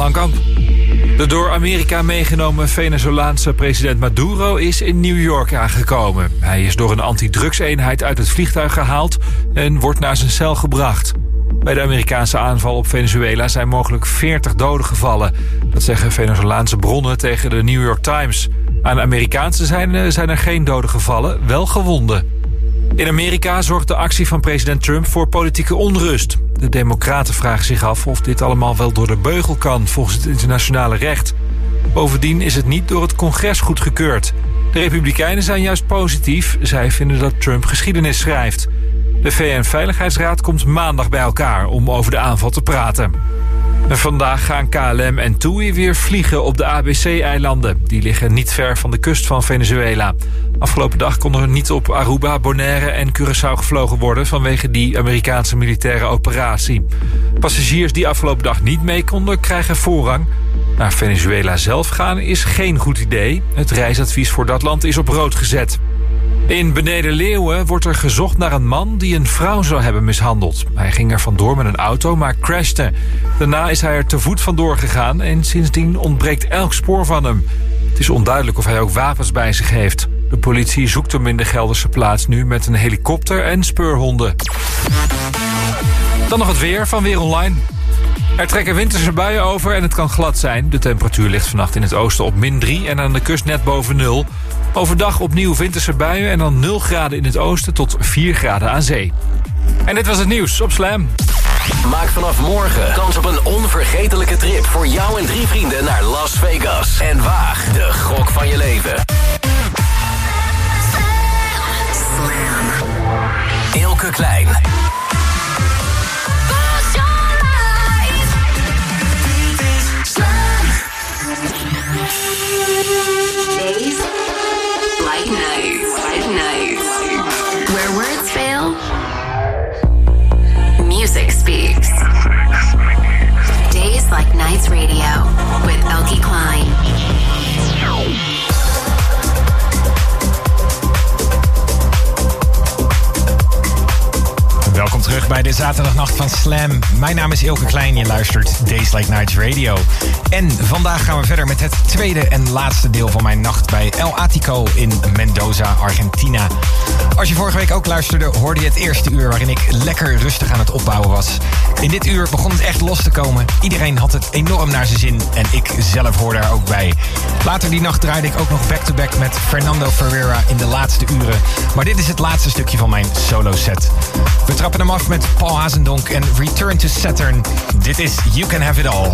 De door Amerika meegenomen Venezolaanse president Maduro is in New York aangekomen. Hij is door een antidrugseenheid uit het vliegtuig gehaald en wordt naar zijn cel gebracht. Bij de Amerikaanse aanval op Venezuela zijn mogelijk 40 doden gevallen. Dat zeggen Venezolaanse bronnen tegen de New York Times. Aan Amerikaanse zijn, zijn er geen doden gevallen, wel gewonden. In Amerika zorgt de actie van president Trump voor politieke onrust. De democraten vragen zich af of dit allemaal wel door de beugel kan... volgens het internationale recht. Bovendien is het niet door het congres goedgekeurd. De republikeinen zijn juist positief. Zij vinden dat Trump geschiedenis schrijft. De VN-veiligheidsraad komt maandag bij elkaar om over de aanval te praten. Vandaag gaan KLM en TUI weer vliegen op de ABC-eilanden. Die liggen niet ver van de kust van Venezuela. Afgelopen dag kon er niet op Aruba, Bonaire en Curaçao gevlogen worden... vanwege die Amerikaanse militaire operatie. Passagiers die afgelopen dag niet mee konden, krijgen voorrang. Naar Venezuela zelf gaan is geen goed idee. Het reisadvies voor dat land is op rood gezet. In Beneden Leeuwen wordt er gezocht naar een man die een vrouw zou hebben mishandeld. Hij ging er vandoor met een auto, maar crashte. Daarna is hij er te voet vandoor gegaan en sindsdien ontbreekt elk spoor van hem. Het is onduidelijk of hij ook wapens bij zich heeft. De politie zoekt hem in de Gelderse plaats nu met een helikopter en speurhonden. Dan nog het weer van Weer Online. Er trekken winterse buien over en het kan glad zijn. De temperatuur ligt vannacht in het oosten op min 3 en aan de kust net boven 0. Overdag opnieuw winterse buien en dan 0 graden in het oosten tot 4 graden aan zee. En dit was het nieuws op Slam. Maak vanaf morgen kans op een onvergetelijke trip voor jou en drie vrienden naar Las Vegas. En waag de gok van je leven. Ilke Klein. Days like nights, like nights. Radio bij de zaterdagnacht van Slam. Mijn naam is Ilke Klein, je luistert Days Like Nights Radio. En vandaag gaan we verder met het tweede en laatste deel van mijn nacht bij El Atico in Mendoza, Argentina. Als je vorige week ook luisterde, hoorde je het eerste uur waarin ik lekker rustig aan het opbouwen was. In dit uur begon het echt los te komen. Iedereen had het enorm naar zijn zin en ik zelf hoorde er ook bij. Later die nacht draaide ik ook nog back-to-back met Fernando Ferreira in de laatste uren. Maar dit is het laatste stukje van mijn solo set. We trappen hem af met Paul Hazendonk en Return to Saturn. Dit is You Can Have It All.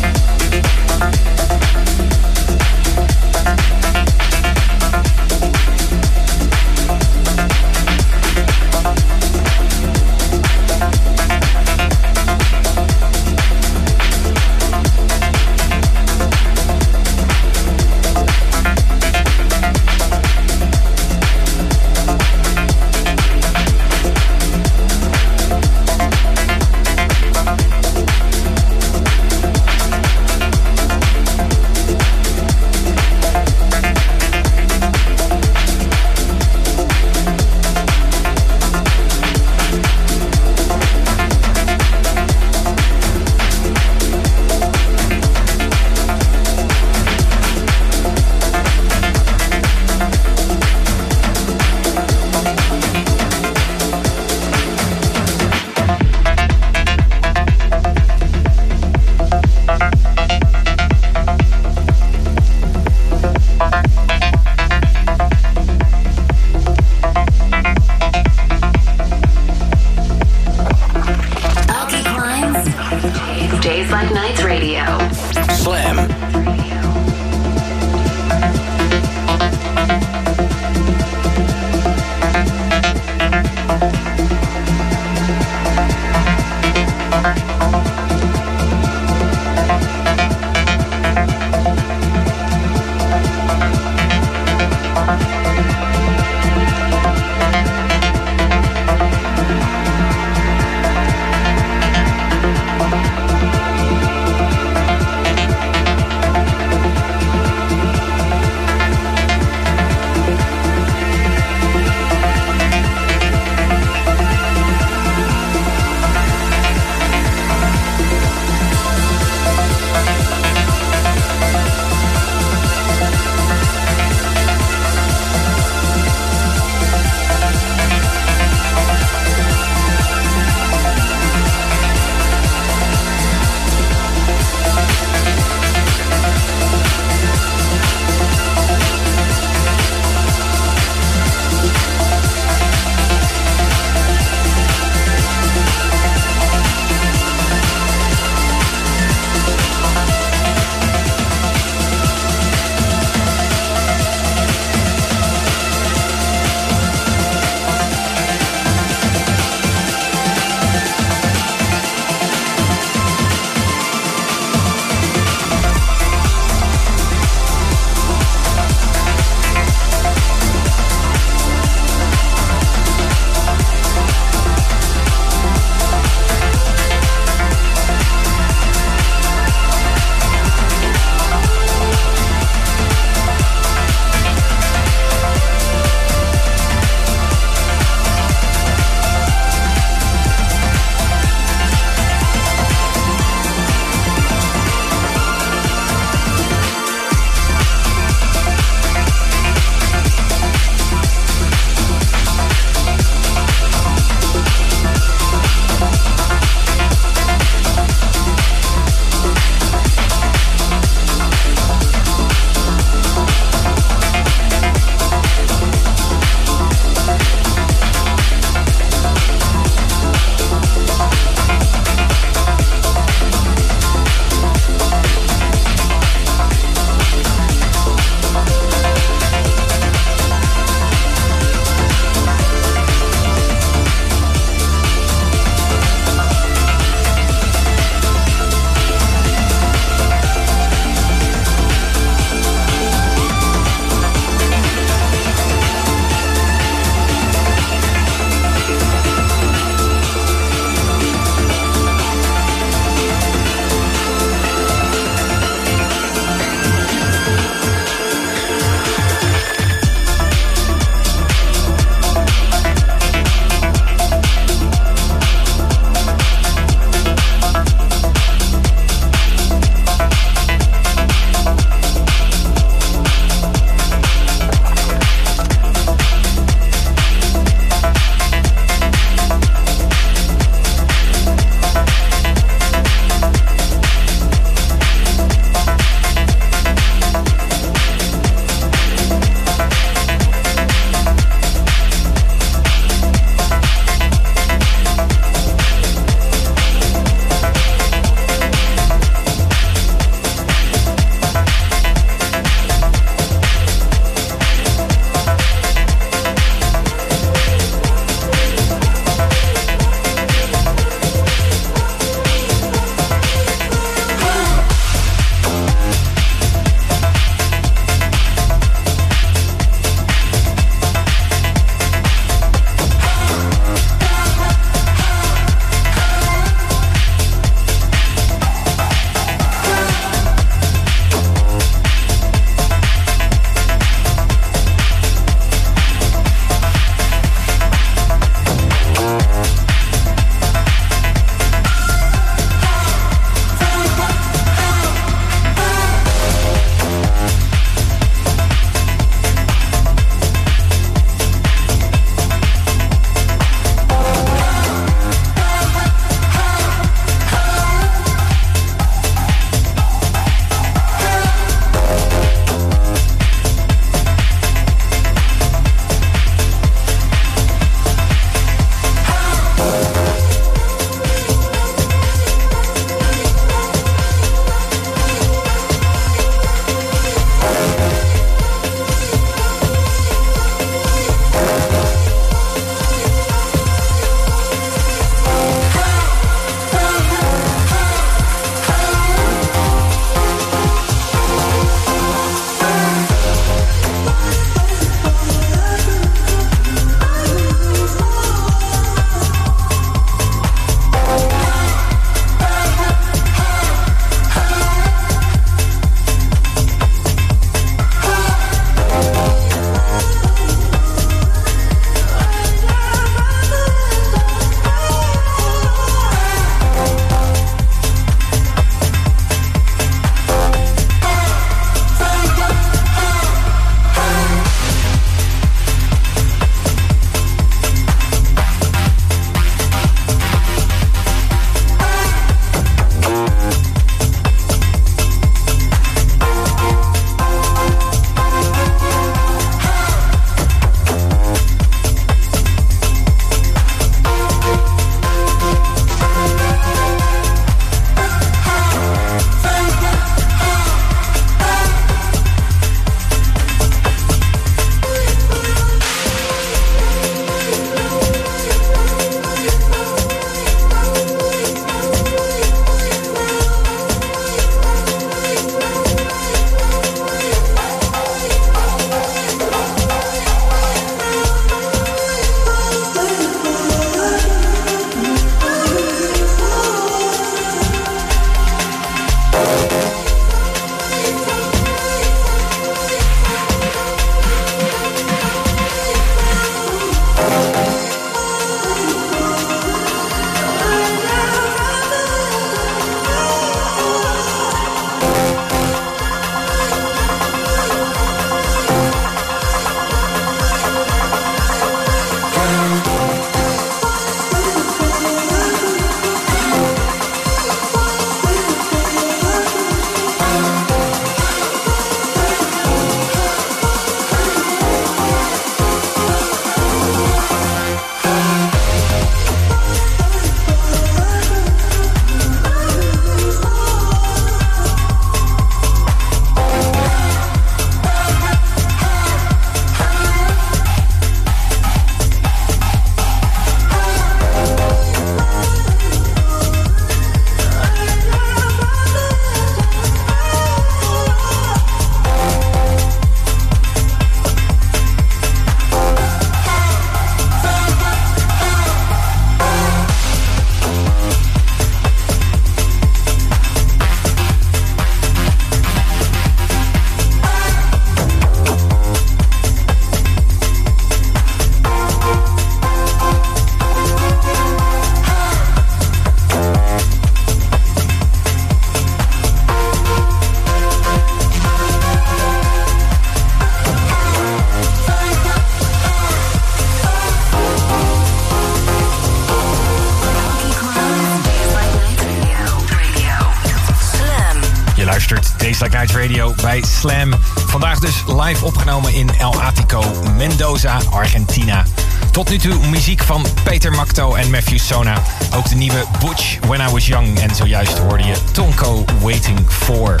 Opgenomen in El Atico, Mendoza, Argentina. Tot nu toe muziek van Peter Macto en Matthew Sona. Ook de nieuwe Butch When I Was Young. En zojuist hoorde je Tonko Waiting For.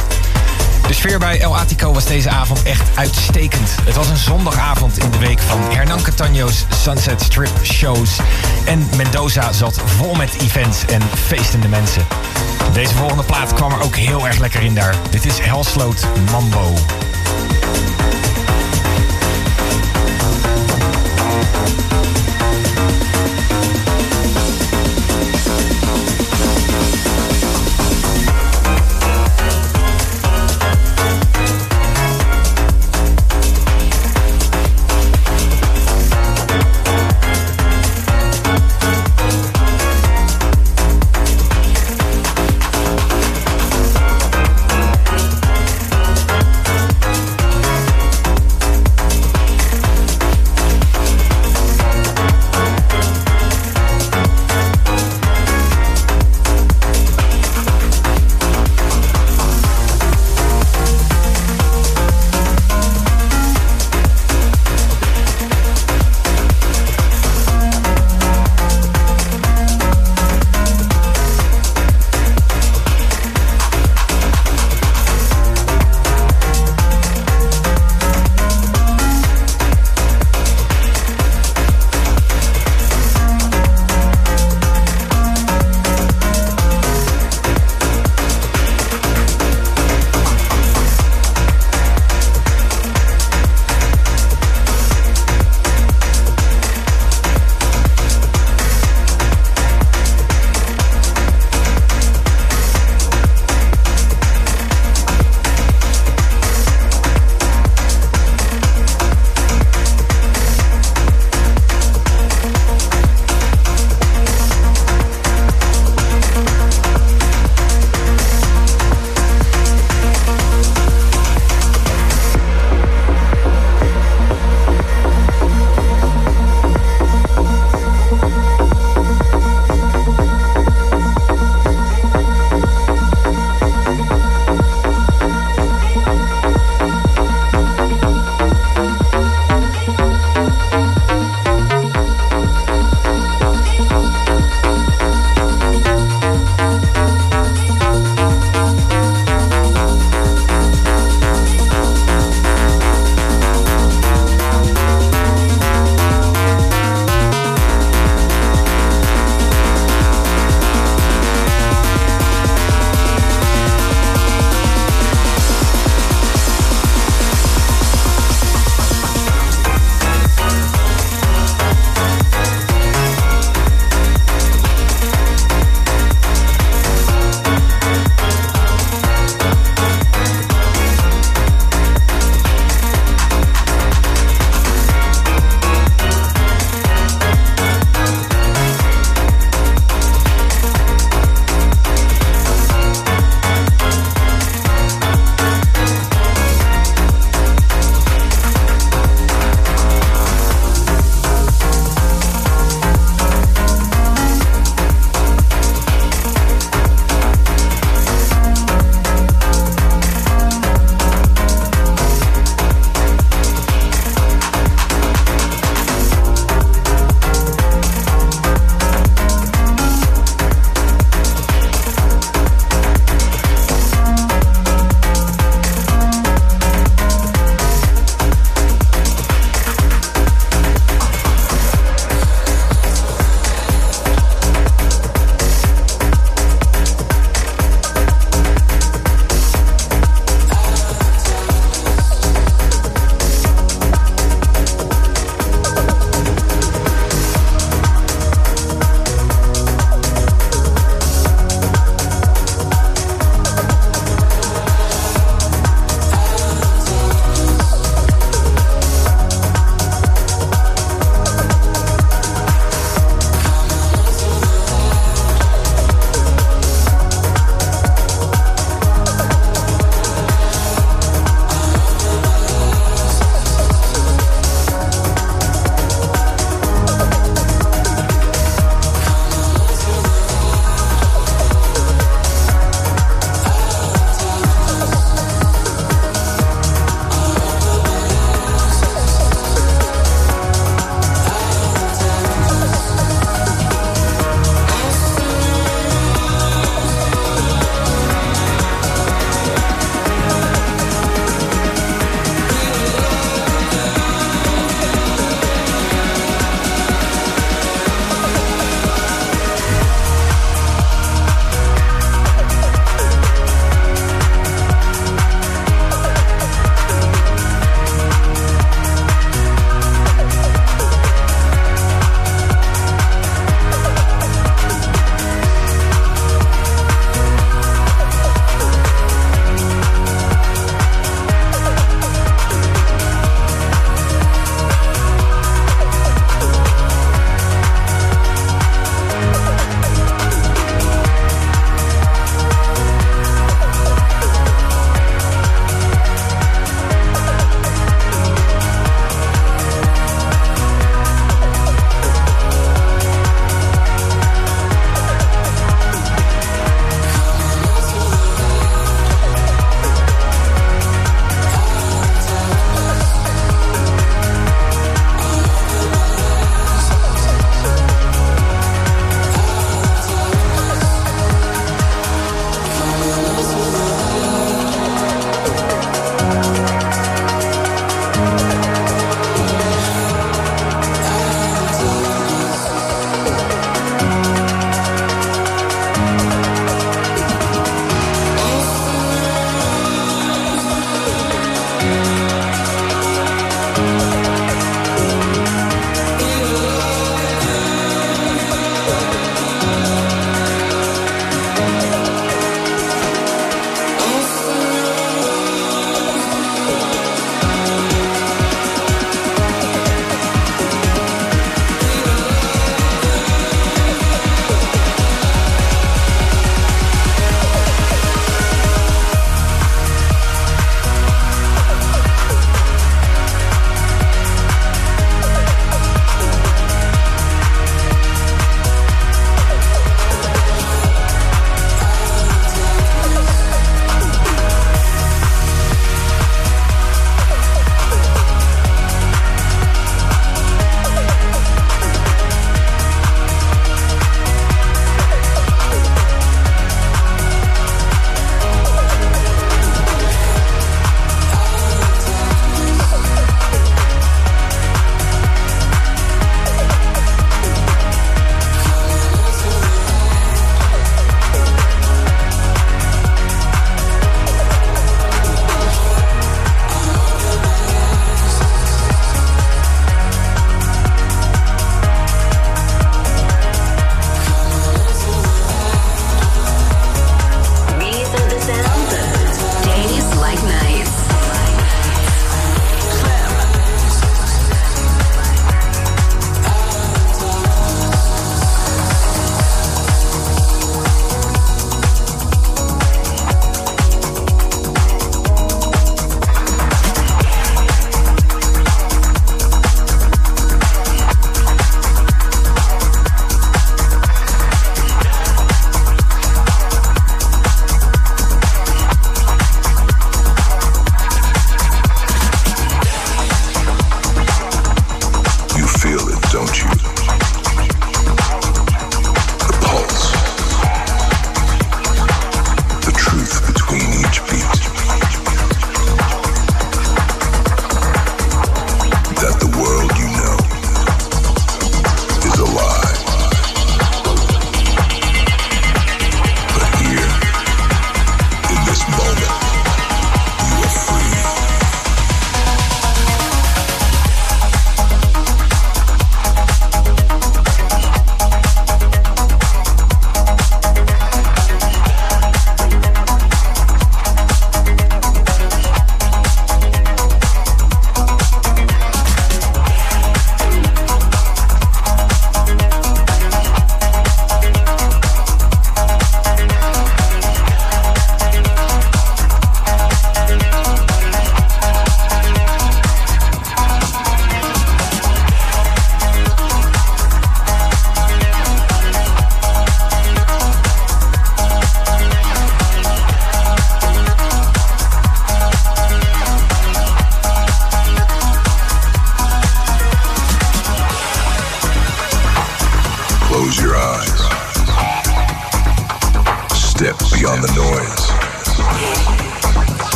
De sfeer bij El Atico was deze avond echt uitstekend. Het was een zondagavond in de week van Hernan Catano's Sunset Strip shows. En Mendoza zat vol met events en feestende mensen. Deze volgende plaat kwam er ook heel erg lekker in daar. Dit is Helsloot Mambo.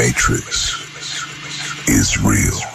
Matrix is real.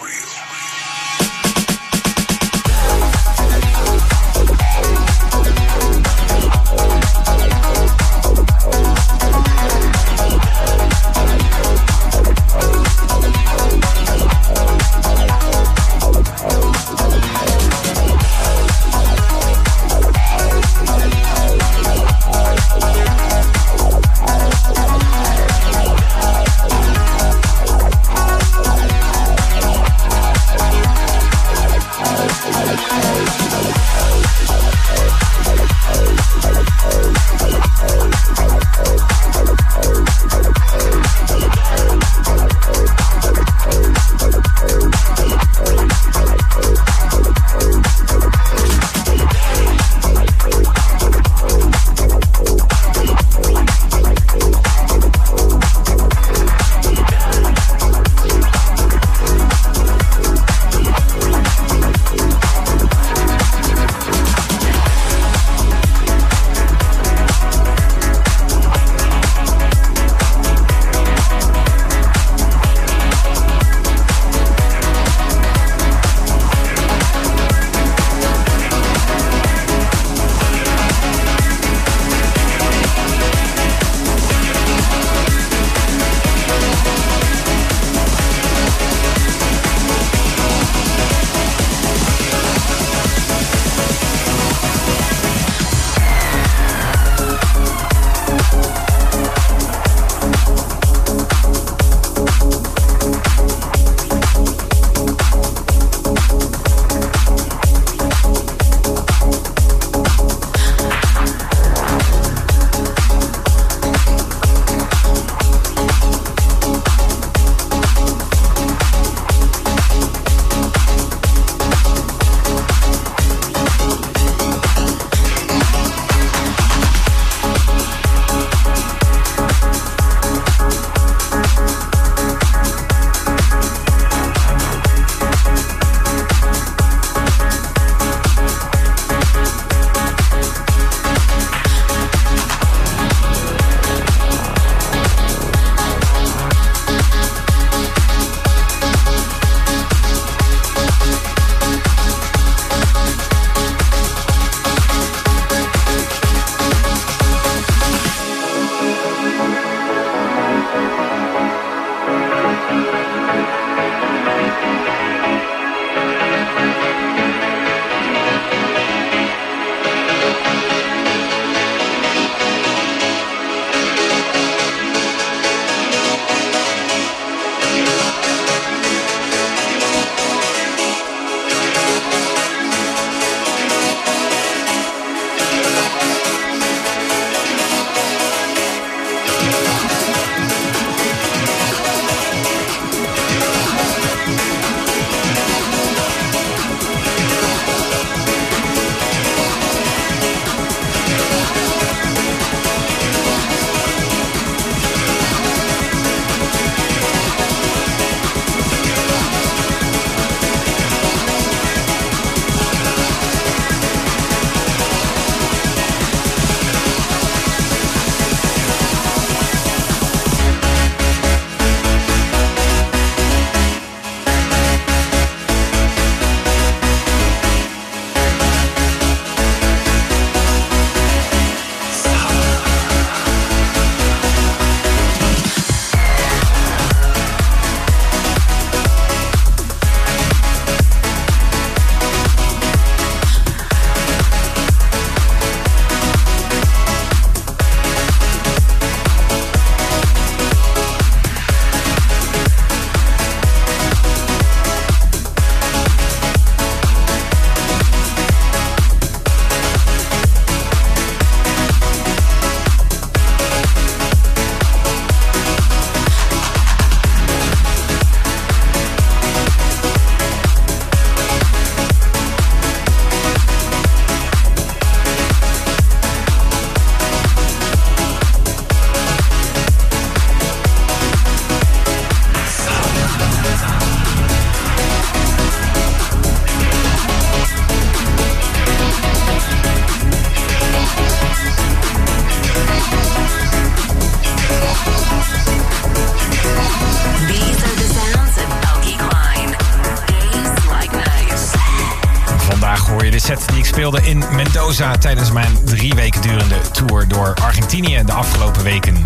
Tijdens mijn drie weken durende tour door Argentinië de afgelopen weken.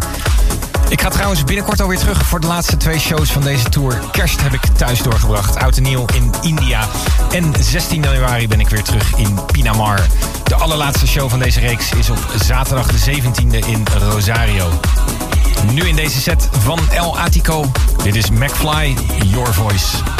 Ik ga trouwens binnenkort alweer terug voor de laatste twee shows van deze tour. Kerst heb ik thuis doorgebracht, oud en nieuw in India. En 16 januari ben ik weer terug in Pinamar. De allerlaatste show van deze reeks is op zaterdag de 17e in Rosario. Nu in deze set van El Atico. Dit is McFly, Your Voice.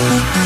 Thank